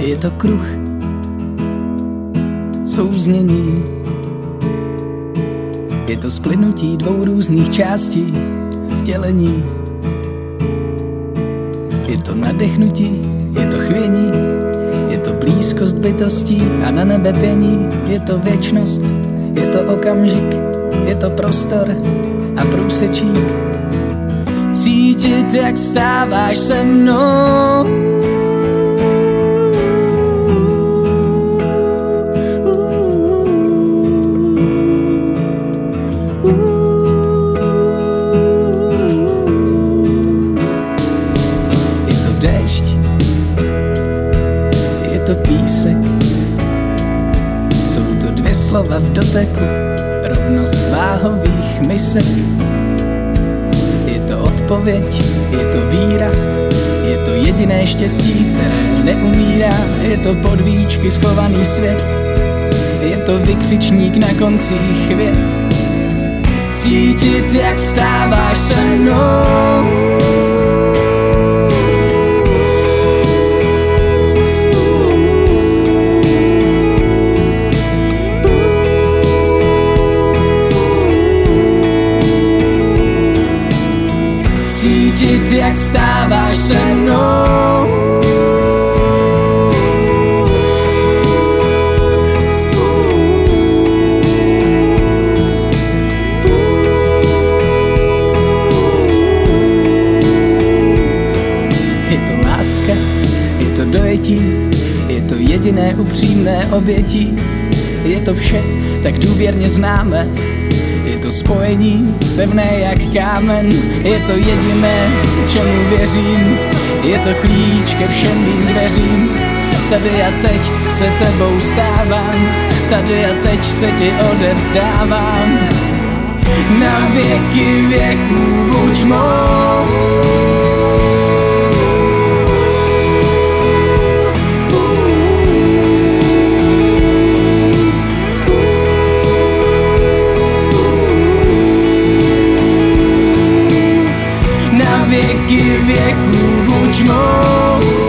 Je to kruh souznění. Je to splynutí dvou různých částí vtělení. Je to nadechnutí, je to chvění, je to blízkost bytostí a na nebe pění. Je to věčnost, je to okamžik, je to prostor a průsečík. Cítit, jak stáváš se mnou. Slova v doteku, rovnost váhových misek. Je to odpověď, je to víra, je to jediné štěstí, které neumírá, je to podvíčky schovaný svět, je to vykřičník na koncích vět. Cítit, jak stáváš se mnou. Cítit, jak stáváš se mnou. Láska, je to dojetí, je to jediné upřímné obětí. Je to vše tak důvěrně známe, to spojení pevné jak kámen, je to jediné, čemu věřím, je to klíč ke všem mým dveřím. Tady a teď se tebou stávám, tady a teď se ti odevzdávám. Na věky věků buď mou. wieki wieku budź mą